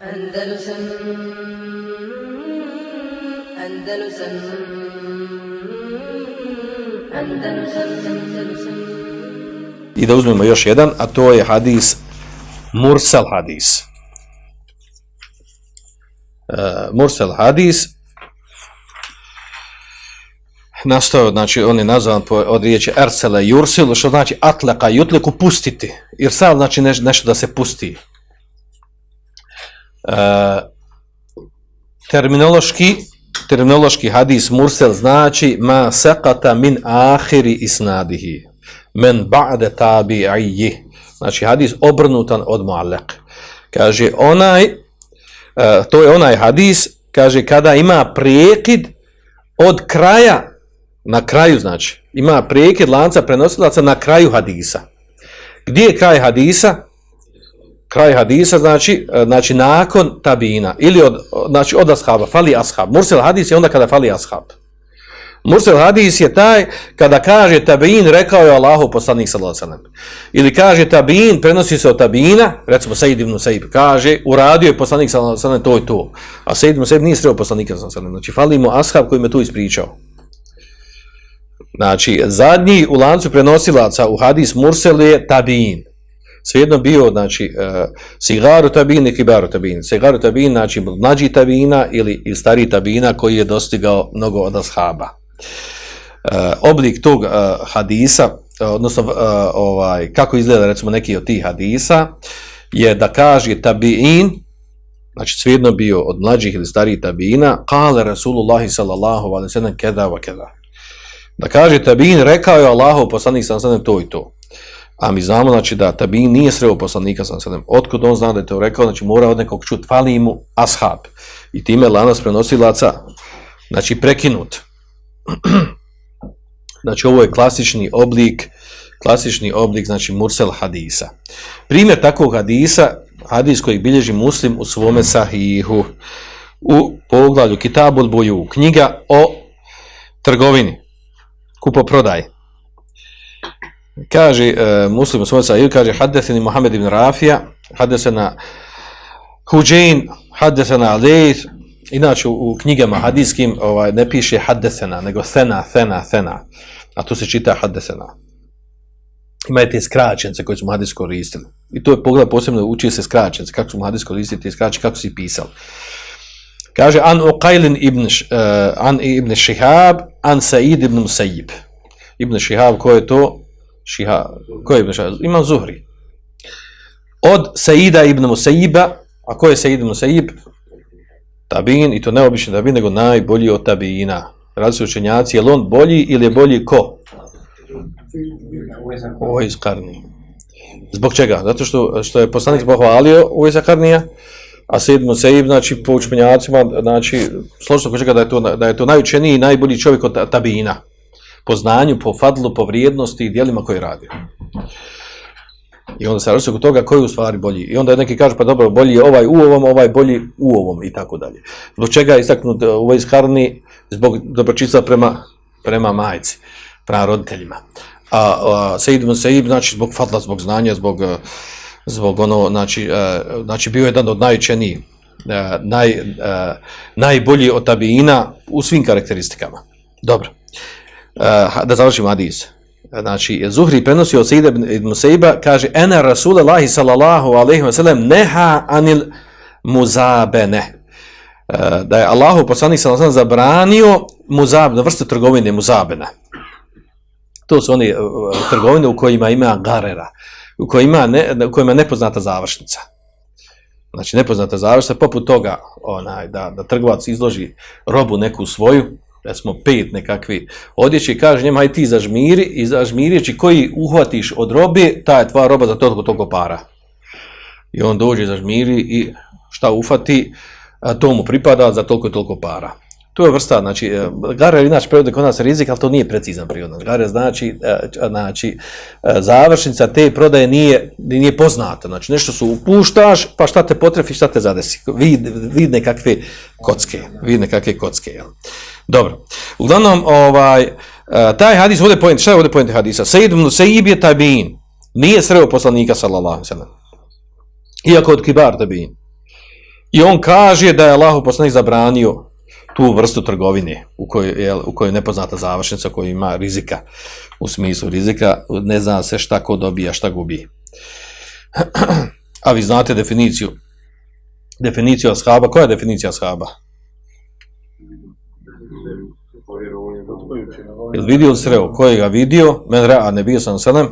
Andalusam Andalusam Andalusam Andalusam I da uzmemo još jedan, a to je hadis Mursal hadis. E, uh, Mursal hadis nastao, znači on je nazvan po, od riječi Ersele Jursil, što znači atleka, jutliku pustiti. Irsal znači neš, nešto da se pusti. Eh, terminološki terminološki hadis Mursel znači ma saqata min ahiri isnadihi men ba'de tabi'ihi. Znači hadis obrnutan od muallek kaže onaj uh, to je onaj hadis kaže kada ima prekid od kraja na kraju znači ima prekid lanca prenosilaca na kraju hadisa. Gdje je kraj hadisa? Kraj hadisa znači e, znači nakon tabina ili od znači od ashaba fali ashab mursel hadis je onda kada fali ashab Mursel hadis je taj kada kaže tabin rekao je Allahu poslanik sallallahu alejhi ve sellem. Ili kaže tabin prenosi se od tabina, recimo Said ibn Saib kaže uradio je poslanik sallallahu alejhi ve sellem to i to. A Said ibn Saib nije sreo poslanika sallallahu alejhi ve sellem. Znači fali mu ashab koji me tu ispričao. Znači zadnji u lancu prenosilaca u hadis Mursel je tabin. Svejedno bio, znači, uh, sigaru tabin i kibaru tabin. Sigaru tabin, znači, mlađi tabina ili, ili stari tabina koji je dostigao mnogo od ashaba. Uh, oblik tog uh, hadisa, uh, odnosno uh, ovaj, kako izgleda recimo neki od tih hadisa, je da kaže tabi'in, znači svejedno bio od mlađih ili starih tabina, kale Rasulullahi sallallahu alaihi sallam keda wa keda. Da kaže tabin, rekao je Allahu poslanik sallallahu alaihi to i to. A mi znamo znači da tabi'in nije sreo poslanika sa sedem. Otkud on zna da je to rekao, znači mora od nekog čut, fali mu ashab. I time lanas prenosilaca, znači prekinut. znači ovo je klasični oblik klasični oblik znači mursel hadisa primjer takvog hadisa hadis koji bilježi muslim u svome sahihu u poglavlju kitabul Buju, knjiga o trgovini kupoprodaj kaže e, muslim u svome kaže hadeseni Muhammed ibn Rafija hadesena Huđein hadesena Alejth Inače u, u knjigama hadijskim ovaj, ne piše haddesena, nego sena, sena, sena. A tu se čita haddesena. Imaju te skraćence koje smo hadijsko koristili. I to je pogled posebno, uči se skraćence, kako smo hadijsko koristili te skraćence, kako si pisali. Kaže, an Uqailin ibn, uh, an ibn Shihab, an Said ibn Musaib. Ibn Shihab, ko je to? Šiha, ko je ibn Shihab? Imam Zuhri. Od Saida ibn Musaiba, a ko je Said ibn Musaib? tabin, i to neobični tabin, nego najbolji od tabina. Radi se učenjaci, je on bolji ili je bolji ko? Ovo je iz Karnije. Zbog čega? Zato što, što je poslanik pohvalio ovo je Karnija, a Said Musaib, znači, po učenjacima, znači, složno ko čega da je to, da je to najučeniji i najbolji čovjek od tabina. Po znanju, po fadlu, po vrijednosti i dijelima koje radi. I onda se različuje kod toga koji je u stvari bolji. I onda neki kaže, pa dobro, bolji je ovaj u ovom, ovaj bolji u ovom i tako dalje. Zbog čega je istaknut uh, ovaj iskarni zbog dobročinstva prema, prema majci, prema roditeljima. A, a Sejid ibn znači zbog fadla, zbog znanja, zbog, uh, zbog ono, znači, a, znači bio jedan od najučenijih, naj, a, najbolji od tabijina u svim karakteristikama. Dobro. Uh, da završimo Adis znači Zuhri prenosi od Sejda ibn Sejba, kaže ena Rasulallahi sallallahu alaihi wa sallam neha anil muzabene. Uh, da je Allahu poslanik sallallahu alaihi zabranio muzabene, vrste trgovine muzabena. To su one eh, trgovine u kojima ima garera, u kojima, ne, u kojima nepoznata završnica. Znači nepoznata završnica, poput toga onaj, da, da trgovac izloži robu neku svoju, recimo pet nekakvi odjeći, kaže njemu, aj ti zažmiri i zažmirijeći koji uhvatiš od robe, ta je tvoja roba za toliko toliko para. I on dođe zažmiri i šta ufati, a to mu pripada za toliko toliko para. To je vrsta, znači, gare garer inače prevode kod nas rizik, ali to nije precizan prijevod. Garer znači, e, znači, e, završnica te prodaje nije, nije poznata. Znači, nešto su upuštaš, pa šta te potrefi, šta te zadesi. Vid, vid nekakve kocke. Vid nekakve kocke, jel? Dobro. Uglavnom, ovaj, e, taj hadis, ovdje pojent, šta je ovdje pojent hadisa? Sejid ibn Sejib je tabin. Nije sreo poslanika, sallallahu sallam. Iako od kibar tabin. I on kaže da je Allah poslanik zabranio tu vrstu trgovine u kojoj je, u kojoj je nepoznata završnica, koja ima rizika, u smislu rizika, ne zna se šta ko dobija, šta gubi. A vi znate definiciju, definiciju ashaba, koja je definicija ashaba? Jel vidio sreo, ko je ga vidio, men ra, a ne bio sam selem,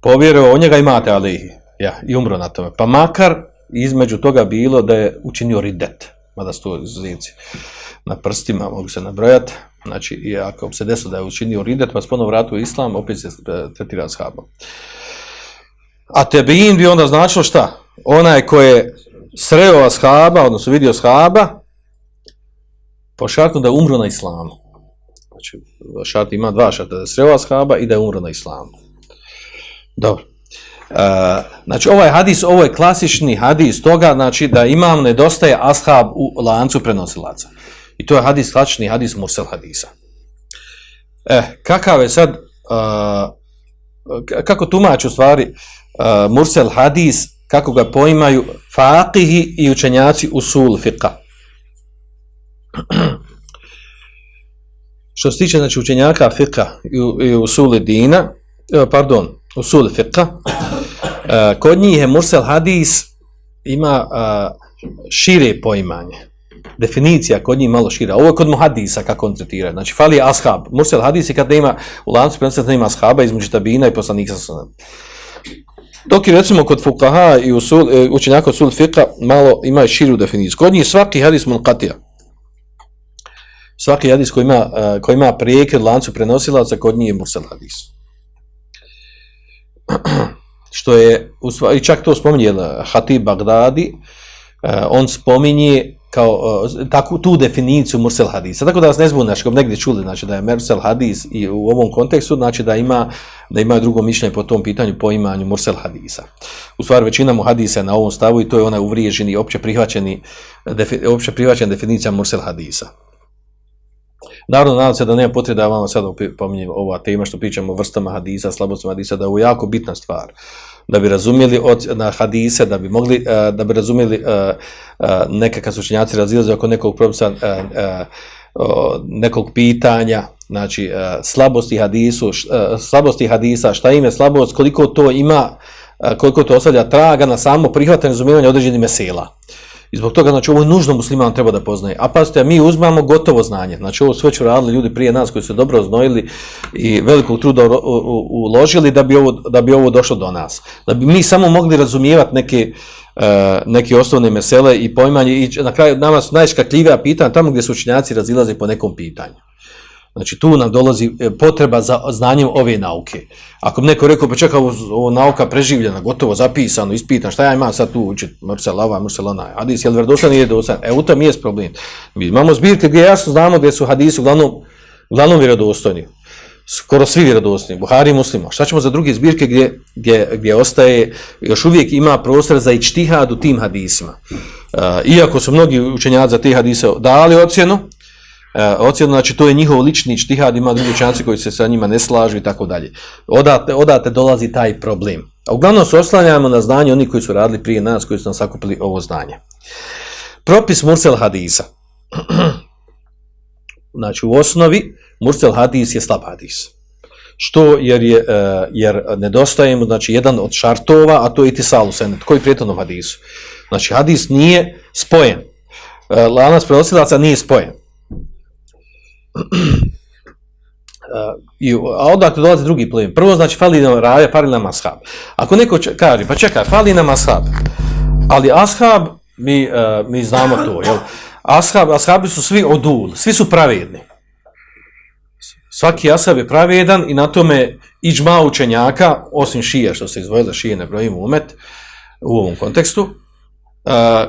povjerovao, on njega imate, ali ja, i umro na tome. Pa makar između toga bilo da je učinio ridet, mada su to izuzivci na prstima, mogu se nabrojati, znači, i ako se desilo da je učinio ridet, pa spono vratu u islam, opet se e, tretira s habom. A tebein bi onda značilo šta? Onaj ko je sreo ashaba, odnosno vidio ashaba, po šartu da je umro na islamu. Znači, šart ima dva šarta, da je sreo ashaba i da je umro na islamu. Dobro. Uh, znači ovaj hadis, ovo je klasični hadis toga, znači da imam nedostaje ashab u lancu prenosilaca. I to je hadis, klasični hadis Mursel hadisa. E, kakav je sad, uh, kako tumači u stvari e, Mursel hadis, kako ga poimaju faqihi i učenjaci usul fiqa. Što se tiče znači, učenjaka fiqa i, i usul dina, pardon, usul fiqa, e, kod njih je Mursel hadis ima e, šire poimanje. Definicija kod njih malo šira. Ovo je kod muhadisa kako on tretira. Znači, fali ashab. Mursel hadis je kad nema, u lancu prenositi nema ashaba između tabina i poslanika sa. Dok je recimo kod fukaha i usul, e, učenjaka usul fiqa malo ima širu definiciju. Kod njih svaki hadis munqatija. Svaki hadis koji ima, uh, koji ima prijekred lancu prenosilaca, kod njih je mursel hadis. Što je, i čak to spominje Hatib Bagdadi, uh, e, on spominje kao uh, takvu tu definiciju mursel hadisa. Tako da vas ne zbune, znači negdje čuli, znači da je mursel hadis i u ovom kontekstu, znači da ima da ima drugo mišljenje po tom pitanju po imanju mursel hadisa. U stvari većina mu hadisa na ovom stavu i to je onaj uvriježeni opće prihvaćeni defi, opće prihvaćena definicija mursel hadisa. Naravno, nadam se da nema potrebe da vam sad pominjem ova tema što pričamo o vrstama hadisa, slabostima hadisa, da je ovo jako bitna stvar. Da bi razumjeli od, na hadise, da bi mogli, e, da bi razumjeli nekakav sučenjaci neka razilaze oko nekog propisa, e, e, nekog pitanja, znači slabosti hadisu, slabosti hadisa, šta im je slabost, koliko to ima, koliko to ostavlja traga na samo prihvatanje razumijevanje određenih mesela. I zbog toga, znači, ovo je nužno musliman treba da poznaje. A pazite, mi uzmamo gotovo znanje. Znači, ovo sve ću radili ljudi prije nas koji su dobro znojili i velikog truda uložili da bi, ovo, da bi ovo došlo do nas. Da bi mi samo mogli razumijevati neke, uh, neke osnovne mesele i pojmanje. I na kraju nama su najškakljivija pitanja tamo gdje su učinjaci razilaze po nekom pitanju. Znači tu nam dolazi e, potreba za znanjem ove nauke. Ako bi neko rekao, pa čekaj, ovo, ovo nauka preživljena, gotovo zapisano, ispitan, šta ja imam sad tu učit, mrsel ova, mrsel ona, hadis, jel verdostan nije dostan? E, u tom je problem. Mi imamo zbirke gdje jasno znamo gdje su hadisi uglavnom, uglavnom vjerodostojni. Skoro svi vjerodostojni, Buhari i muslimo. Šta ćemo za druge zbirke gdje, gdje, gdje ostaje, još uvijek ima prostor za ičtihad u tim hadisima. Uh, iako su mnogi učenjaci za te hadise dali ocjenu, E, ocjenu, znači to je njihov lični štihad, ima drugi učenjaci koji se sa njima ne slažu i tako dalje. Odate, odate dolazi taj problem. A uglavnom se oslanjamo na znanje oni koji su radili prije nas, koji su nam sakupili ovo znanje. Propis Mursel Hadisa. znači u osnovi Mursel Hadis je slab hadis. Što jer je e, jer nedostaje mu znači jedan od šartova, a to je itisalu senet, koji prijetno hadisu. Znači hadis nije spojen. E, lanac prenosilaca nije spojen. Uh, i, a odakle dolazi drugi problem. Prvo znači fali nam raja, fali nam ashab. Ako neko če, kaže, pa čekaj, fali nam ashab. Ali ashab, mi, uh, mi znamo to, jel? Ashab, ashabi su svi odul, svi su pravedni. Svaki ashab je pravedan i na tome iđma učenjaka, osim šija što se izvojila šije ne brojimo umet u ovom kontekstu, uh,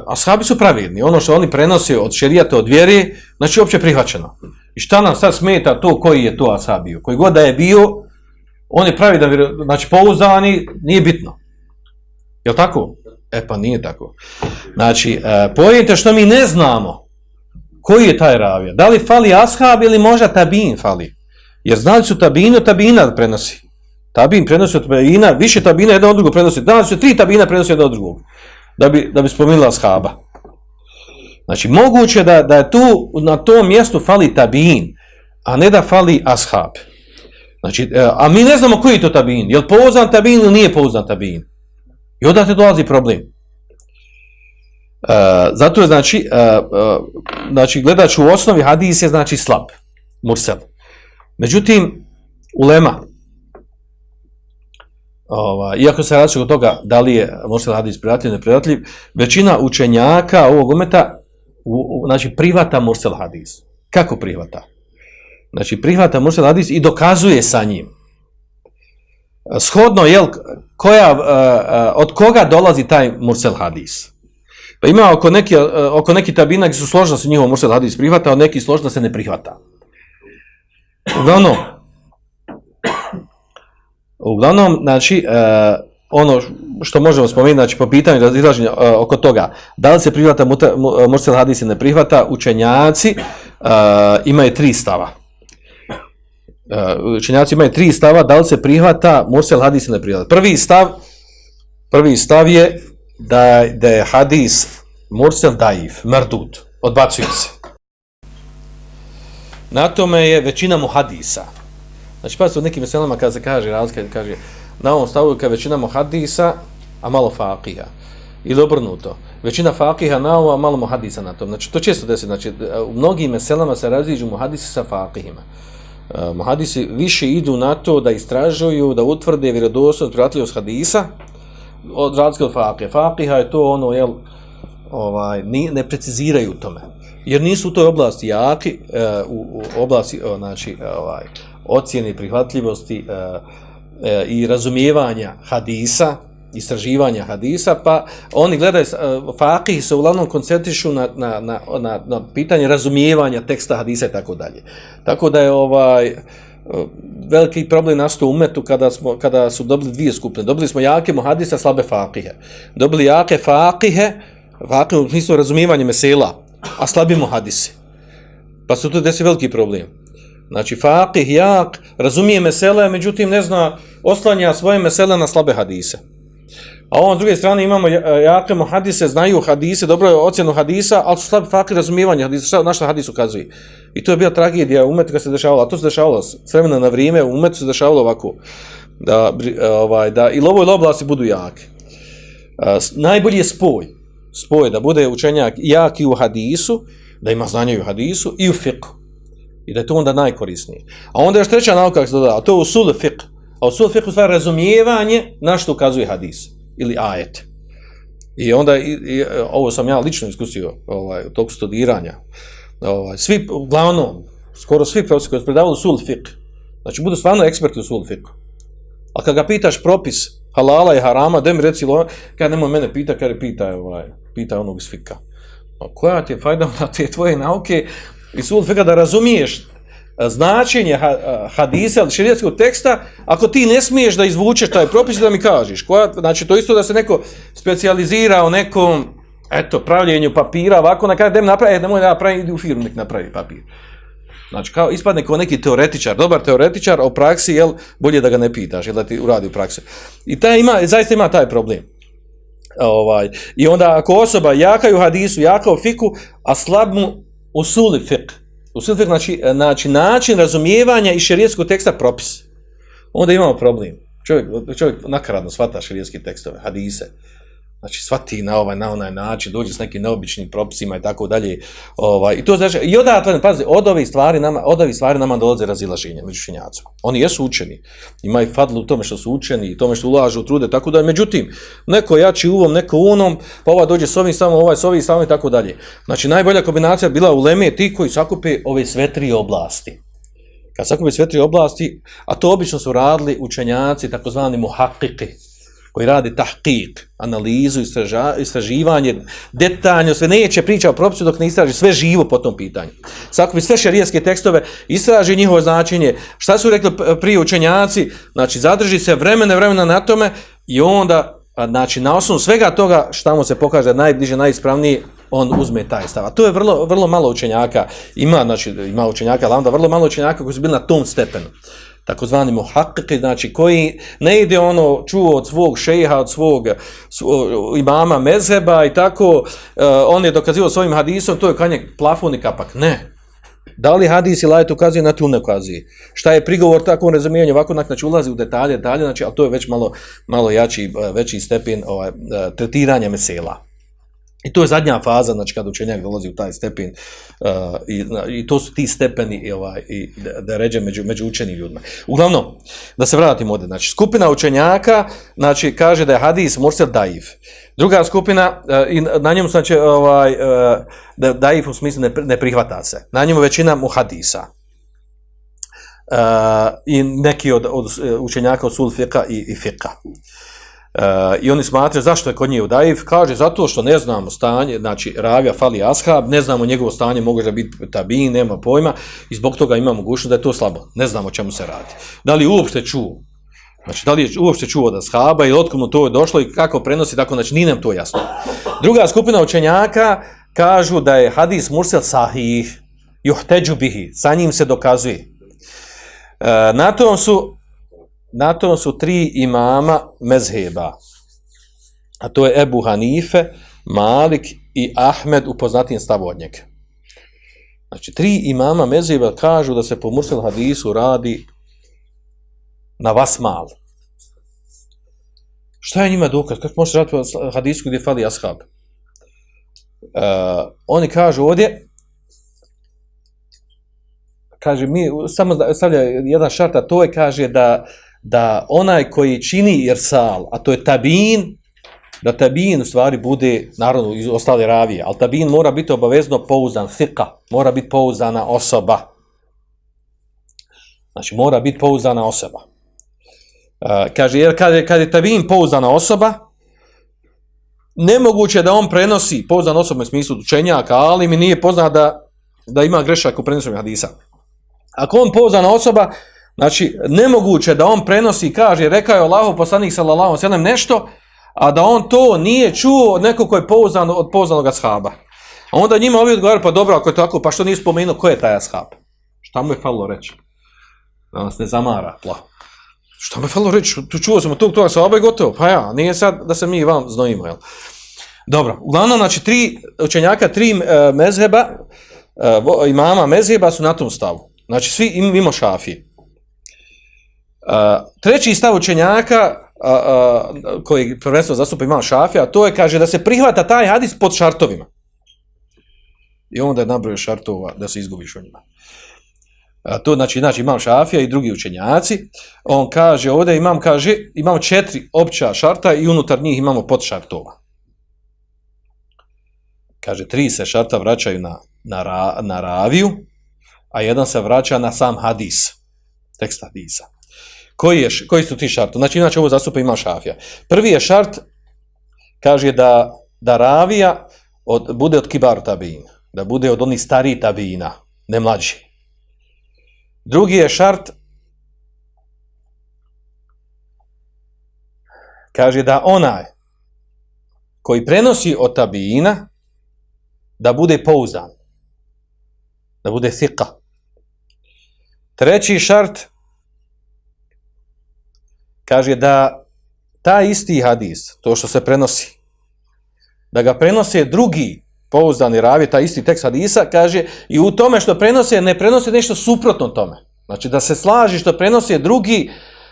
ashabi su pravedni. Ono što oni prenose od šerijata, od vjeri, znači opće prihvaćeno. I šta nam sad smeta to koji je to Asab bio? Koji god da je bio, on je pravi da znači pouzdani, nije bitno. Je tako? E pa nije tako. Znači, e, pojete što mi ne znamo koji je taj ravija. Da li fali Ashab ili možda Tabin fali? Jer znali su Tabinu, Tabina prenosi. Tabin prenosi od Tabina, više Tabina jedan od drugog prenosi. Danas su tri Tabina prenosi jedan od drugog. Da bi, da bi spomenula Ashaba. Znači, moguće da, da je tu, na tom mjestu fali tabin, a ne da fali ashab. Znači, e, a mi ne znamo koji je to tabin. Je li pouzan tabin ili nije pouzan tabin? I onda te dolazi problem. E, zato je, znači, e, e, znači, gledač u osnovi hadis je, znači, slab, mursel. Međutim, ulema, ova, iako se radi od toga da li je mursel hadis prijatelj ili neprijatelj, većina učenjaka ovog umeta, u, u, znači, prihvata mursel hadis. Kako prihvata? Znači, prihvata mursel hadis i dokazuje sa njim. Shodno, jel, koja, uh, uh, od koga dolazi taj mursel hadis? Pa ima oko neki, uh, oko neki tabina gdje su složna se njihovo mursel hadis prihvata, a neki složna se ne prihvata. Uglavnom, uglavnom, znači, uh, ono što možemo spomenuti, znači, po pitanju razilaženja uh, oko toga, da li se prihvata e, mursel hadis ne prihvata, učenjaci uh, imaju tri stava. Uh, učenjaci imaju tri stava, da li se prihvata mursel hadis ne prihvata. Prvi stav, prvi stav je da, da je hadis mursel daif, merdud, odbacuju se. Na tome je većina mu hadisa. Znači, pa su nekim meselama kada se kaže, razlika, kaže, na ovom stavu je većina muhadisa, a malo faqiha. Ili obrnuto. Većina faqiha na ovo, a malo muhadisa na tom. Znači, to često desi. Znači, u mnogim meselama se raziđu muhadisi sa faqihima. E, uh, muhadisi više idu na to da istražuju, da utvrde vjerodostojnost prijateljost hadisa od razlike od faqih. Faqiha je to ono, jel, ovaj, ni, ne preciziraju tome. Jer nisu u toj oblasti jaki, uh, u, u oblasti, uh, znači, ovaj, ocjene prihvatljivosti uh, e, i razumijevanja hadisa, istraživanja hadisa, pa oni gledaju, uh, faqih se uglavnom koncentrišu na, na, na, na, na pitanje razumijevanja teksta hadisa i tako dalje. Tako da je ovaj e, veliki problem nastao u umetu kada, smo, kada su dobili dvije skupine. Dobili smo jake muhadisa, slabe fakihe. Dobili jake fakihe, fakihe u smislu razumijevanja mesela, a slabi muhadisi. Pa su tu desi veliki problem. Znači, faqih, jak, razumije mesele, međutim ne zna, oslanja svoje mesele na slabe hadise. A on s druge strane imamo jake hadise, znaju hadise, dobro je ocjenu hadisa, ali su slabi faqih razumijevanja hadisa, šta, naš hadis ukazuje. I to je bila tragedija u umetu kad se dešavalo, a to se dešavalo s vremena na vrijeme, u umetu se dešavalo ovako, da, e, ovaj, da i lovo i oblasti budu jake. E, a, najbolji je spoj, spoj da bude učenjak jak i u hadisu, da ima znanje u hadisu i u fiqhu. I da je to onda najkorisnije. A onda je još treća nauka kako se doda, a to je usul fiqh. A usul fiqh u stvari razumijevanje na što ukazuje hadis ili ajet. I onda, i, i, ovo sam ja lično iskusio ovaj, tog studiranja. Ovaj, svi, uglavnom, skoro svi profesori koji su predavali usul fiqh, znači budu stvarno eksperti u usul fiqh. A kad ga pitaš propis halala i harama, da mi reci, kada nemoj mene pita, kada pita, ovaj, pita onog iz fiqha. A koja ti je fajda na te tvoje nauke i usul fika da razumiješ e, značenje e, hadisa ili širijetskog teksta, ako ti ne smiješ da izvučeš taj propis, da mi kažeš. Koja, znači, to isto da se neko specializira u nekom, eto, pravljenju papira, ovako, na kada dem napravi, e, nemoj da napravi, idi u firmu, nek napravi papir. Znači, kao ispadne kao neki teoretičar, dobar teoretičar, o praksi, jel, bolje da ga ne pitaš, jel, da ti uradi u praksi. I taj ima, zaista ima taj problem. Ovaj, I onda, ako osoba jaka u hadisu, jaka u fiku, a slab mu usuli fiqh, U fiqh znači, znači način razumijevanja i šerijetskog teksta propis. Onda imamo problem. Čovjek, čovjek nakaradno shvata šerijetske tekstove, hadise. Znači, svati na ovaj, na onaj način, dođe s nekim neobičnim propisima i tako dalje. Ovaj, I to znači, i odatle, pazi, od ove stvari nama, od ove stvari nama dolaze razilaženje među šinjacima. Oni jesu učeni. Imaju fadlu u tome što su učeni i tome što ulažu u trude, tako da, međutim, neko jači uvom, neko unom, pa ova dođe s ovim samo, ovaj s ovim samo i tako dalje. Znači, najbolja kombinacija bila u Leme ti koji sakupe ove sve tri oblasti. Kad sakupe sve tri oblasti, a to obično su radili učenjaci, takozvani muhakiki, koji radi tahqiq, analizu, istraža, istraživanje, detaljno, sve neće priča o propisu dok ne istraži sve živo po tom pitanju. Sakupi sve šarijetske tekstove, istraži njihovo značenje, šta su rekli prije učenjaci, znači zadrži se vremena vremena na tome i onda, znači na osnovu svega toga šta mu se pokaže najbliže, najispravnije, on uzme taj stav. A to je vrlo, vrlo malo učenjaka, ima, znači, ima učenjaka, ali onda vrlo malo učenjaka koji su bili na tom stepenu takozvani muhakkiki, znači koji ne ide ono čuo od svog šeha, od svog imama mezheba i tako, uh, on je dokazivao svojim hadisom, to je kanje plafon i kapak. Ne. Da li hadis i lajet ukazuje na tu ne ukazuje? Šta je prigovor takvom razumijenju? Ovako znači ulazi u detalje, detalje, znači, ali to je već malo, malo jači, e, veći stepen ovaj, e, tretiranja mesela. I to je zadnja faza, znači kad učenjak dolazi u taj stepen uh, i, i to su ti stepeni i, ovaj, i da, da ređe među, među učenim ljudima. Uglavnom, da se vratimo ovdje, znači skupina učenjaka znači, kaže da je hadis mursel daif. Druga skupina, uh, i na njemu znači, ovaj, uh, da daiv u smislu ne, ne prihvata se. Na njemu većina mu hadisa. Uh, I neki od, od uh, učenjaka od sul fiqa i, i fiqa. Uh, Eh, I oni smatraju zašto je kod njih udajiv, kaže zato što ne znamo stanje, znači ravija fali ashab, ne znamo njegovo stanje, može da biti tabin, nema pojma, i zbog toga ima mogućnost da je to slabo, ne znamo čemu se radi. Da li uopšte čuo, znači da li je uopšte čuo da shaba i otkom to je došlo i kako prenosi, tako znači nije nam to jasno. Druga skupina učenjaka kažu da je hadis mursel sahih, juhteđu bihi, sa njim se dokazuje. E, na tom su na tom su tri imama mezheba. A to je Ebu Hanife, Malik i Ahmed u poznatijem stavu od njega. Znači, tri imama mezheba kažu da se po Mursel hadisu radi na vas mal. Šta je njima dokaz? Kako možeš raditi hadisku gdje fali ashab? Uh, oni kažu ovdje, kaže mi, samo stavlja jedan šart, a to je, kaže da da onaj koji čini irsal, a to je tabin, da tabin u stvari bude, naravno, iz ostale ravije, ali tabin mora biti obavezno pouzdan, fika, mora biti pouzdana osoba. Znači, mora biti pouzdana osoba. E, kaže, jer kad je, kad je tabin pouzdana osoba, nemoguće da on prenosi pouzdan osoba u smislu učenjaka, ali mi nije poznat da, da ima grešak u prenosu hadisa. Ako on pouzdana osoba, Znači, nemoguće da on prenosi, kaže, rekao je Allahov poslanik sallallahu sallam nešto, a da on to nije čuo od nekog koji je pouzdan od pouznanog ashaba. A onda njima ovi odgovaraju, pa dobro, ako je tako, pa što nije spomenuo ko je taj ashab? Šta mu je falilo reći? Da nas ne zamara, pla. Šta mu je falilo reći? Tu čuo sam od tog toga ashaba i gotovo. Pa ja, nije sad da se mi vam znojimo, jel? Dobro, uglavnom, znači, tri učenjaka, tri e, mezheba, uh, imama mezheba su na tom stavu. Znači, svi imamo mimo šafije treći stav učenjaka uh, a, koji prvenstveno zastupa imam šafija, to je kaže da se prihvata taj hadis pod šartovima. I onda je nabroje šartova da se izgubiš o njima. A to znači, znači imam šafija i drugi učenjaci. On kaže, ovdje imam, kaže, imamo četiri opća šarta i unutar njih imamo pod šartova. Kaže, tri se šarta vraćaju na, na, ra, na raviju, a jedan se vraća na sam hadis, tekst hadisa. Koji, je, koji su ti šartu? Znači, inače ovo zastupa ima šafija. Prvi je šart, kaže da, da ravija od, bude od kibaru tabina, da bude od onih starih tabina, ne mlađi. Drugi je šart, kaže da onaj koji prenosi od tabina, da bude pouzdan, da bude sika. Treći šart, kaže da ta isti hadis, to što se prenosi, da ga prenose drugi pouzdani ravi, ta isti tekst hadisa, kaže i u tome što prenose, ne prenose nešto suprotno tome. Znači da se slaži što prenose drugi,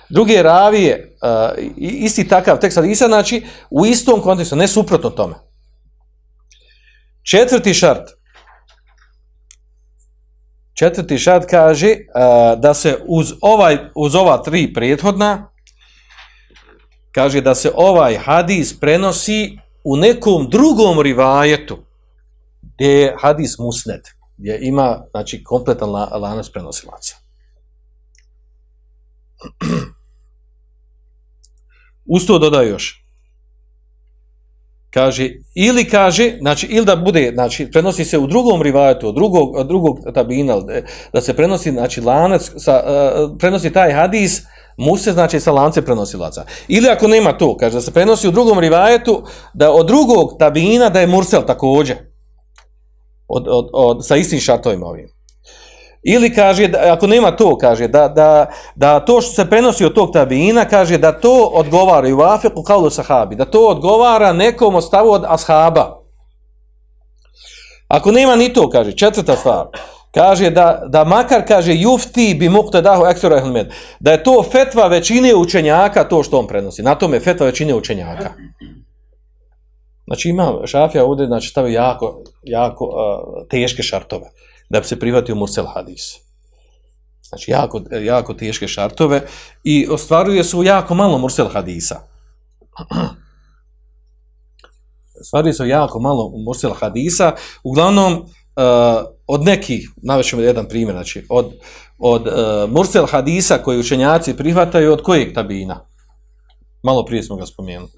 druge ravije, uh, isti takav tekst hadisa, znači u istom kontekstu, ne suprotno tome. Četvrti šart. Četvrti šart kaže uh, da se uz, ovaj, uz ova tri prethodna, kaže da se ovaj hadis prenosi u nekom drugom rivajetu gdje je hadis musned, gdje ima znači, kompletan lanac prenosilaca. Usto dodaje još. Kaže, ili kaže, znači, ili da bude, znači, prenosi se u drugom rivajetu, od drugog, drugog tabina, e, da se prenosi, znači, lanac, sa, uh, prenosi taj hadis, Muse znači sa lance prenosilaca. Ili ako nema to, kaže da se prenosi u drugom rivajetu, da od drugog tabina da je mursel također. Od, od, od, sa istim šartovima ovim. Ili kaže, ako nema to, kaže, da, da, da to što se prenosi od tog tabina, kaže da to odgovara i u afeku kao do sahabi, da to odgovara nekom od stavu od ashaba. Ako nema ni to, kaže, četvrta stvar, kaže da, da makar, kaže, jufti bi mukta dahu ekstra ehlimed, da je to fetva većine učenjaka, to što on prenosi. Na tome je fetva većine učenjaka. Znači ima šafija ovdje, znači stavio jako, jako uh, teške šartove da bi se prihvatio Mursel Hadis. Znači jako, jako teške šartove i ostvaruje su jako malo Mursel Hadisa. Ostvaruje su jako malo Mursel Hadisa. Uglavnom, uh, od nekih, navećemo jedan primjer, znači od, od uh, Mursel Hadisa koji učenjaci prihvataju, od kojeg tabina? Malo prije smo ga spomenuli.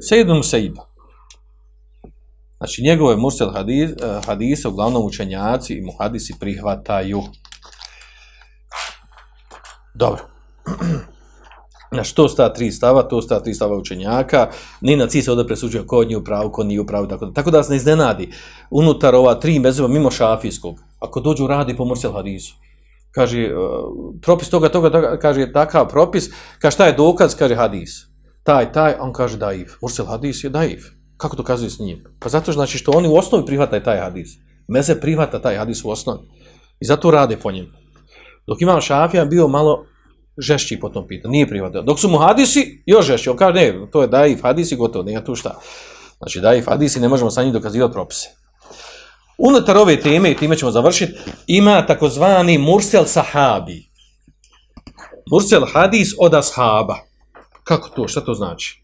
Sejdun Sejba. Znači, njegove mursel hadis, eh, hadise, uglavnom učenjaci i muhadisi prihvataju. Dobro. Znači, to sta tri stava, to sta tri stava učenjaka. ni Nina se ovdje presuđuje ko nije u pravu, ko nije u pravu, tako da. Tako da se ne iznenadi. Unutar ova tri mezeba, mimo šafijskog, ako dođu radi po mursel hadisu, kaže, eh, propis toga, toga, toga, kaže, takav propis, kaže, šta je dokaz, kaže hadis. Taj, taj, on kaže daif. Mursel hadis je daif. Kako to kazuje s njim? Pa zato znači što oni u osnovi prihvataju taj hadis. Meze prihvata taj hadis u osnovi. I zato rade po njim. Dok imam šafija bio malo žešći po tom pitanju. Nije prihvatio. Dok su mu hadisi, još žešći. On kaže, ne, to je daif hadisi, gotovo, nema tu šta. Znači, daif hadisi, ne možemo sa njim dokazivati propise. Unutar ove teme, i time ćemo završiti, ima takozvani mursel sahabi. Mursel hadis od ashaba. Kako to? Šta to znači?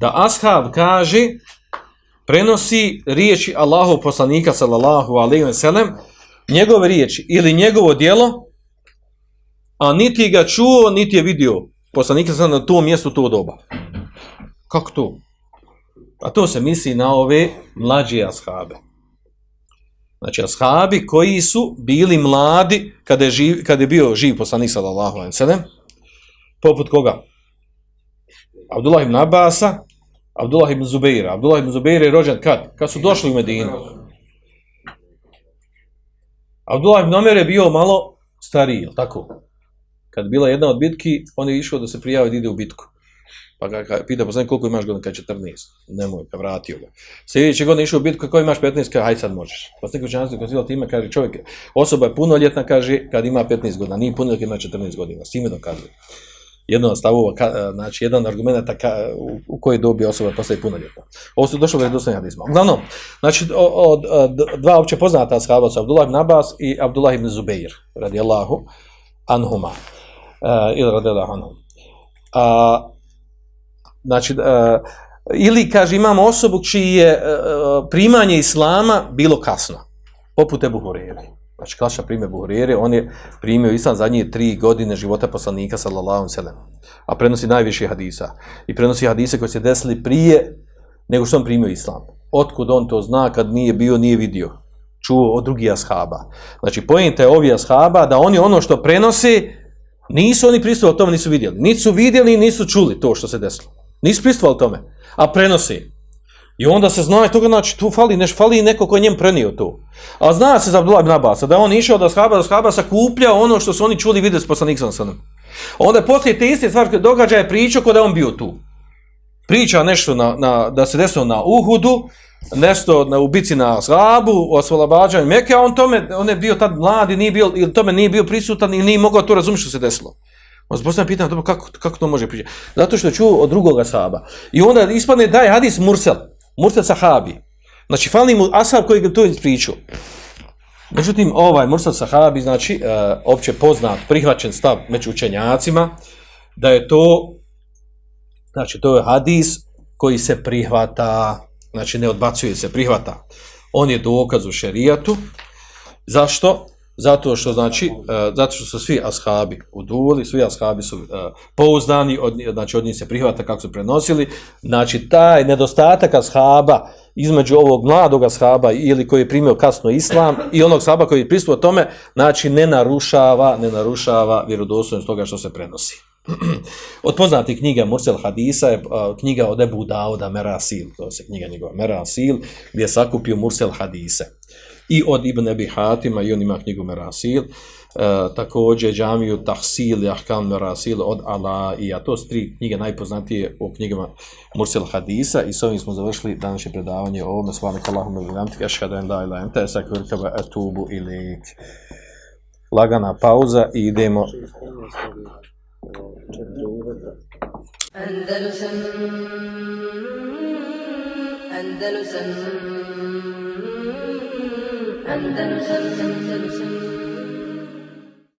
Da ashab kaže prenosi riječi Allahov poslanika sallallahu alejhi ve sellem njegove riječi ili njegovo djelo a niti ga čuo niti je vidio. Poslanika sallallahu na tom mjestu to doba. Kako to? A to se misli na ove mlađe ashabe. Znači ashabi koji su bili mladi kada je, živ, kada je bio živ poslanik sallallahu alejhi ve sellem poput koga? Abdullah ibn Abasa, Abdullah ibn Zubeira. Abdullah ibn Zubeira je rođen kad? Kad su došli u Medinu. Abdullah ibn Omer je bio malo stariji, tako? Kad bila jedna od bitki, on je išao da se prijavi da ide u bitku. Pa ga pita poslanik koliko imaš godina, kad 14. Nemoj, pa vratio ga. Sljedeće godine išao u bitku, kako imaš 15, kaže aj sad možeš. Poslanik učenjanstvo kad zelo time, kaže čovjek, osoba je punoljetna, kaže, kad ima 15 godina, nije punoljetna, ima 14 godina. S time dokazuje jedan od stavova, ka, e, znači jedan argument ka, u, u kojoj dobi osoba postaje punoljetna. Ovo su došlo do dostanja hadizma. Uglavnom, znači od, e, od dva opće poznata shaba su Abdullah ibn Abbas i Abdullah ibn Zubeir, radijallahu anhuma. Uh, ili radijallahu anhum. Uh, znači, uh, ili, kaže, imamo osobu čiji je uh, primanje islama bilo kasno, poput Ebu Hureyre. Znači, klaša primjer Buhurire, on je primio islam zadnje tri godine života poslanika, sallallahu sallam, a prenosi najviše hadisa. I prenosi hadise koje se desili prije nego što on primio islam. Otkud on to zna kad nije bio, nije vidio. Čuo od drugih ashaba. Znači, pojente ovi ashaba da oni ono što prenosi, nisu oni pristovali tome, nisu vidjeli. Nisu vidjeli, nisu čuli to što se desilo. Nisu pristovali tome, a prenosi. I onda se zna toga, znači, tu fali, neš, fali neko ko je njem prenio to. A zna se za Abdullah ibn Abbas, da on išao da shaba, do shaba sakuplja ono što su oni čuli vidjeti s poslaniksom sa Onda je poslije te iste stvari događaje pričao kod on bio tu. Priča nešto na, na, da se desilo na Uhudu, nešto na ubici na Ashabu, o svolabađanju Mekke, a on, tome, on je bio tad mladi, nije bio, ili tome nije bio prisutan i nije mogao to razumjeti što se desilo. On se postavlja pitanje, kako, kako to može pričati? Zato što je čuo od drugoga sahaba. I onda ispadne da je hadis Mursel. Mursel sahabi. Znači, fali mu ashab koji ga to ispričao. Međutim, ovaj Mursel sahabi, znači, uh, opće poznat, prihvaćen stav među učenjacima, da je to, znači, to je hadis koji se prihvata, znači, ne odbacuje se, prihvata. On je dokaz u šerijatu. Zašto? Zato što znači, uh, zato što su svi ashabi uduli, svi ashabi su uh, pouzdani, od, znači od njih se prihvata kako su prenosili. Znači taj nedostatak ashaba između ovog mladog ashaba ili koji je primio kasno islam i onog ashaba koji je pristupo tome, znači ne narušava, ne narušava vjerodostojnost toga što se prenosi. od poznatih knjiga Mursel Hadisa je uh, knjiga od Ebu Dauda Merasil, to je knjiga njegova Merasil, gdje je sakupio Mursel Hadise i od Ibn Abi Hatima i on ima knjigu Merasil, e, također Džamiju Tahsil i Ahkam Merasil od Alaija. i to su tri knjige najpoznatije u knjigama Mursel Hadisa i s ovim smo završili današnje predavanje o ovome. S Allahum ili namtik ašhadu en la ila ente esak virkaba etubu ilik lagana pauza i idemo. Andalusam. Andalusam Andalusam